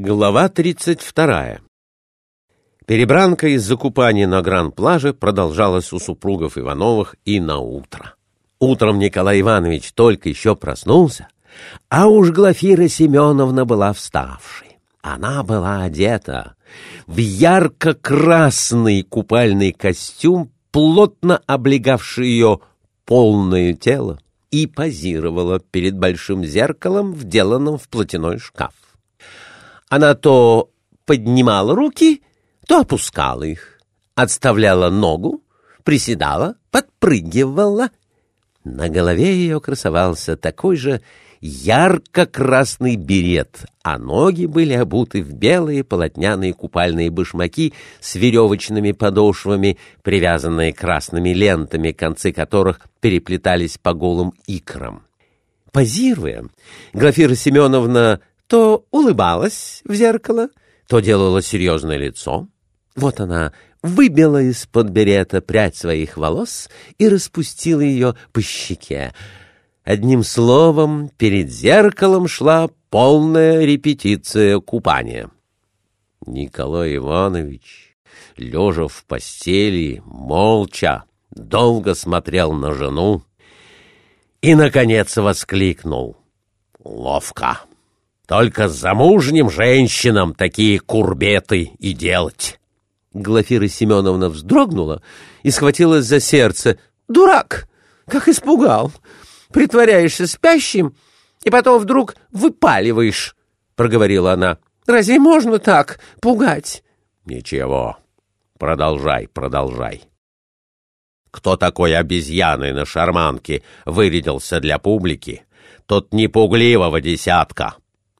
Глава 32. Перебранка из-за купания на Гран-плаже продолжалась у супругов Ивановых и на утро. Утром Николай Иванович только еще проснулся, а уж Глафира Семеновна была вставшей. Она была одета в ярко-красный купальный костюм, плотно облегавший ее полное тело, и позировала перед большим зеркалом, вделанным в платяной шкаф. Она то поднимала руки, то опускала их, отставляла ногу, приседала, подпрыгивала. На голове ее красовался такой же ярко-красный берет, а ноги были обуты в белые полотняные купальные башмаки с веревочными подошвами, привязанные красными лентами, концы которых переплетались по голым икрам. Позируя, Глафира Семеновна то улыбалась в зеркало, то делала серьезное лицо. Вот она выбила из-под берета прядь своих волос и распустила ее по щеке. Одним словом, перед зеркалом шла полная репетиция купания. Николай Иванович, лежа в постели, молча, долго смотрел на жену и, наконец, воскликнул. «Ловко!» Только замужним женщинам такие курбеты и делать. Глафира Семеновна вздрогнула и схватилась за сердце. «Дурак! Как испугал! Притворяешься спящим и потом вдруг выпаливаешь!» — проговорила она. «Разве можно так пугать?» «Ничего. Продолжай, продолжай. Кто такой обезьяной на шарманке вырядился для публики, тот не пугливого десятка»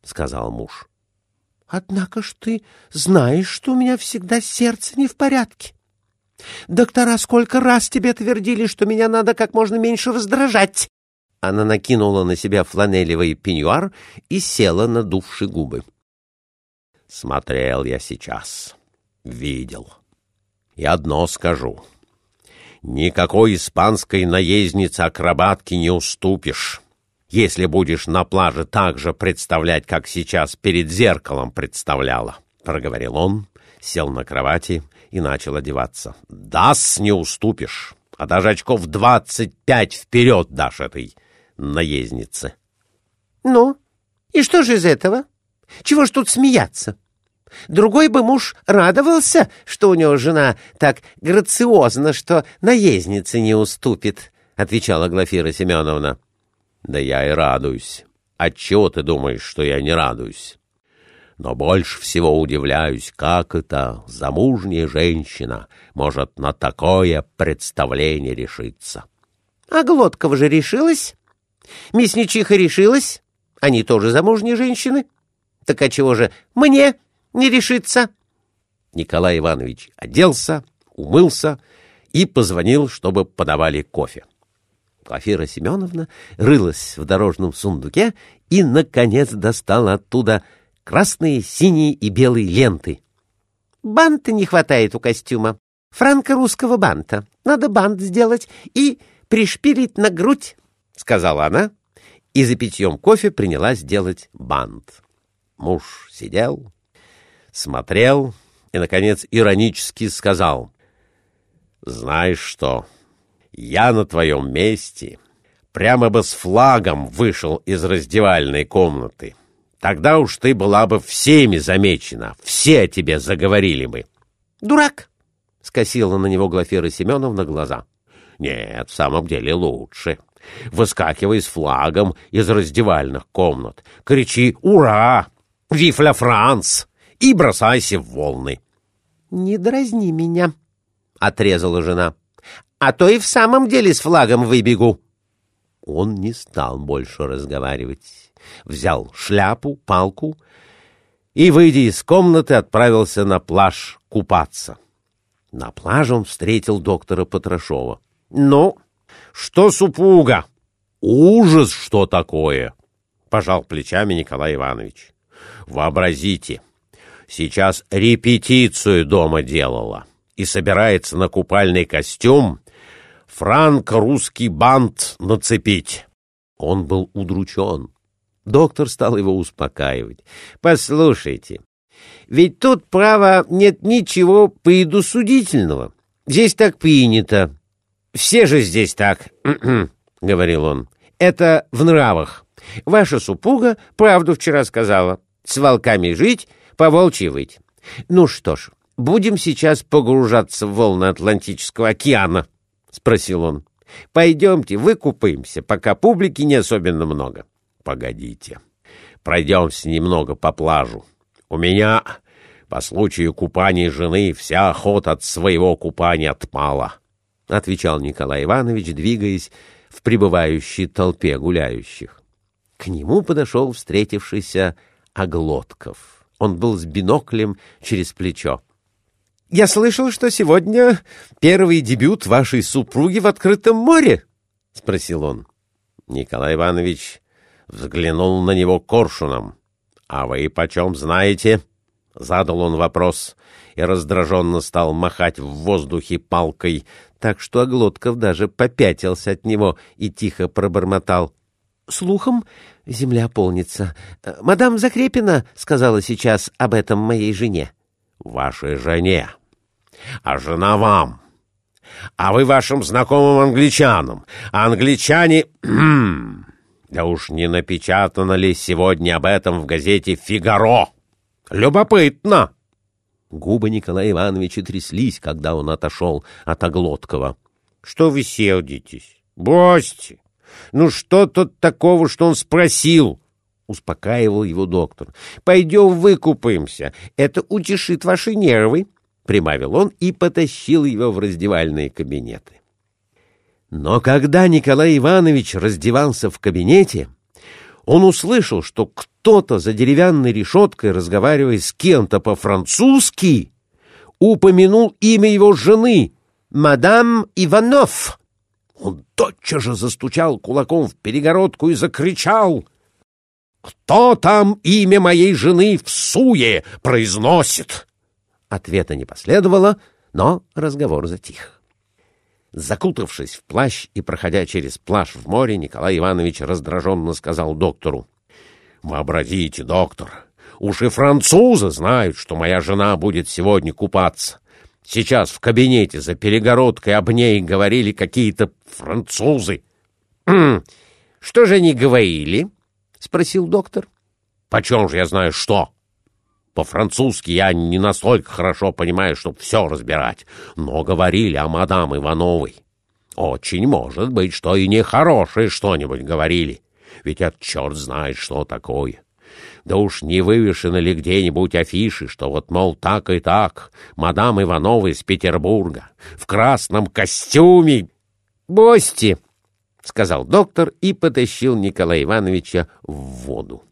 сказал муж. — Однако ж ты знаешь, что у меня всегда сердце не в порядке. Доктора сколько раз тебе твердили, что меня надо как можно меньше раздражать. Она накинула на себя фланелевый пеньюар и села, надувши губы. Смотрел я сейчас, видел. И одно скажу. Никакой испанской наезднице-акробатки не уступишь если будешь на плаже так же представлять, как сейчас перед зеркалом представляла, — проговорил он, сел на кровати и начал одеваться. — Дас не уступишь, а даже очков двадцать пять вперед дашь этой наезднице. — Ну, и что же из этого? Чего ж тут смеяться? Другой бы муж радовался, что у него жена так грациозна, что наезднице не уступит, — отвечала Глафира Семеновна. — да я и радуюсь. Отчего ты думаешь, что я не радуюсь? Но больше всего удивляюсь, как это замужняя женщина может на такое представление решиться. А Глоткова же решилась. Мясничиха решилась. Они тоже замужние женщины. Так а чего же мне не решиться? Николай Иванович оделся, умылся и позвонил, чтобы подавали кофе. Глафира Семеновна рылась в дорожном сундуке и, наконец, достала оттуда красные, синие и белые ленты. «Банта не хватает у костюма. Франко-русского банта. Надо бант сделать и пришпилить на грудь», — сказала она, и за питьем кофе принялась делать бант. Муж сидел, смотрел и, наконец, иронически сказал, «Знаешь что?» Я на твоем месте прямо бы с флагом вышел из раздевальной комнаты. Тогда уж ты была бы всеми замечена, все о тебе заговорили бы. — Дурак! — скосила на него Глафира Семеновна глаза. — Нет, в самом деле лучше. Выскакивай с флагом из раздевальных комнат, кричи «Ура! Виф ля Франс!» и бросайся в волны. — Не дразни меня, — отрезала жена а то и в самом деле с флагом выбегу. Он не стал больше разговаривать. Взял шляпу, палку и, выйдя из комнаты, отправился на пляж купаться. На пляже он встретил доктора Потрошова. — Ну, что супруга? Ужас, что такое! — пожал плечами Николай Иванович. — Вообразите, сейчас репетицию дома делала и собирается на купальный костюм франко-русский бант нацепить. Он был удручен. Доктор стал его успокаивать. «Послушайте, Ведь тут, право, нет ничего предусудительного. Здесь так принято. Все же здесь так, — говорил он. Это в нравах. Ваша супруга правду вчера сказала. С волками жить, по волчьи выть. Ну что ж, будем сейчас погружаться в волны Атлантического океана, — спросил он. Пойдемте выкупаемся, пока публики не особенно много. Погодите, пройдемся немного по плажу. У меня по случаю купания жены вся охота от своего купания отпала, — отвечал Николай Иванович, двигаясь в пребывающей толпе гуляющих. К нему подошел встретившийся Оглотков. Он был с биноклем через плечо. — Я слышал, что сегодня первый дебют вашей супруги в открытом море, — спросил он. Николай Иванович взглянул на него коршуном. — А вы почем знаете? — задал он вопрос и раздраженно стал махать в воздухе палкой, так что Оглотков даже попятился от него и тихо пробормотал. — Слухом земля полнится. Мадам Закрепина сказала сейчас об этом моей жене. — Вашей жене? а жена вам. А вы вашим знакомым англичанам. А англичане... да уж не напечатано ли сегодня об этом в газете «Фигаро»? Любопытно!» Губы Николая Ивановича тряслись, когда он отошел от Оглоткова. — Что вы сердитесь? Бросьте! Ну что тут такого, что он спросил? — успокаивал его доктор. — Пойдем выкупаемся. Это утешит ваши нервы прибавил он и потащил его в раздевальные кабинеты. Но когда Николай Иванович раздевался в кабинете, он услышал, что кто-то за деревянной решеткой, разговаривая с кем-то по-французски, упомянул имя его жены, мадам Иванов. Он тотчас же застучал кулаком в перегородку и закричал «Кто там имя моей жены в суе произносит?» Ответа не последовало, но разговор затих. Закутавшись в плащ и проходя через плащ в море, Николай Иванович раздраженно сказал доктору. — Вообразите, доктор, уж и французы знают, что моя жена будет сегодня купаться. Сейчас в кабинете за перегородкой об ней говорили какие-то французы. — Что же они говорили? — спросил доктор. — Почем же я знаю что? По-французски я не настолько хорошо понимаю, чтобы все разбирать, но говорили о мадам Ивановой. Очень может быть, что и нехорошее что-нибудь говорили, ведь этот черт знает, что такое. Да уж не вывешены ли где-нибудь афиши, что вот, мол, так и так, мадам Иванова из Петербурга, в красном костюме. — Бости! — сказал доктор и потащил Николая Ивановича в воду.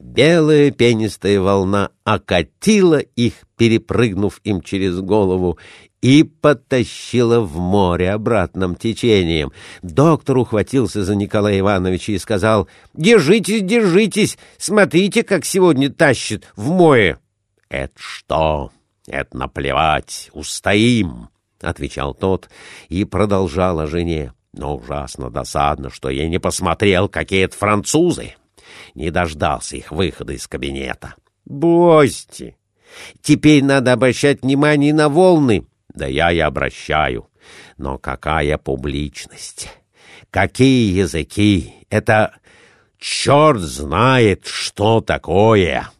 Белая пенистая волна окатила их, перепрыгнув им через голову, и потащила в море обратным течением. Доктор ухватился за Николая Ивановича и сказал, «Держитесь, держитесь, смотрите, как сегодня тащит в море». «Это что? Это наплевать, устоим», — отвечал тот и продолжал о жене. «Но ужасно досадно, что я не посмотрел, какие это французы» не дождался их выхода из кабинета. «Бросьте! Теперь надо обращать внимание на волны». «Да я и обращаю. Но какая публичность! Какие языки! Это черт знает, что такое!»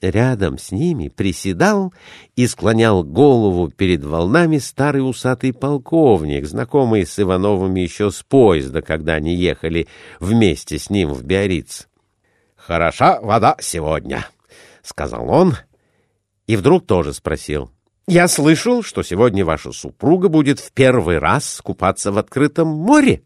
Рядом с ними приседал и склонял голову перед волнами старый усатый полковник, знакомый с Ивановыми еще с поезда, когда они ехали вместе с ним в Биориц. «Хороша вода сегодня», — сказал он, и вдруг тоже спросил. «Я слышал, что сегодня ваша супруга будет в первый раз купаться в открытом море».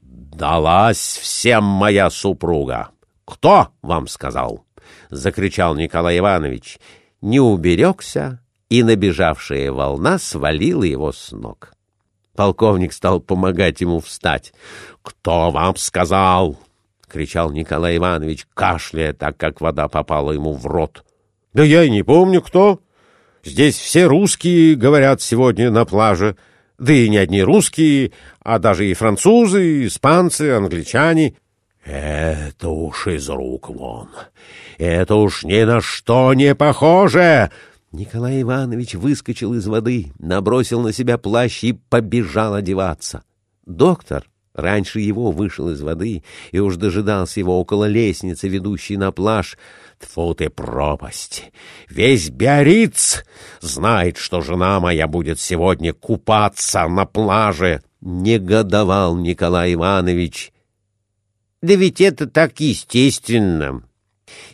«Далась всем моя супруга! Кто вам сказал?» — закричал Николай Иванович. Не уберегся, и набежавшая волна свалила его с ног. Полковник стал помогать ему встать. «Кто вам сказал?» — кричал Николай Иванович, кашляя, так как вода попала ему в рот. «Да я и не помню, кто. Здесь все русские говорят сегодня на пляже. Да и не одни русские, а даже и французы, испанцы, англичане». Это уж из рук вон. Это уж ни на что не похоже. Николай Иванович выскочил из воды, набросил на себя плащ и побежал одеваться. Доктор раньше его вышел из воды и уж дожидался его около лестницы, ведущей на пляж. Тьфу ты, пропасть! Весь Биориц знает, что жена моя будет сегодня купаться на пляже. Негодовал Николай Иванович. Да ведь это так естественно.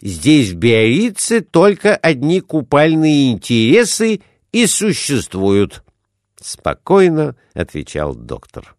Здесь, в Биорице, только одни купальные интересы и существуют. Спокойно отвечал доктор.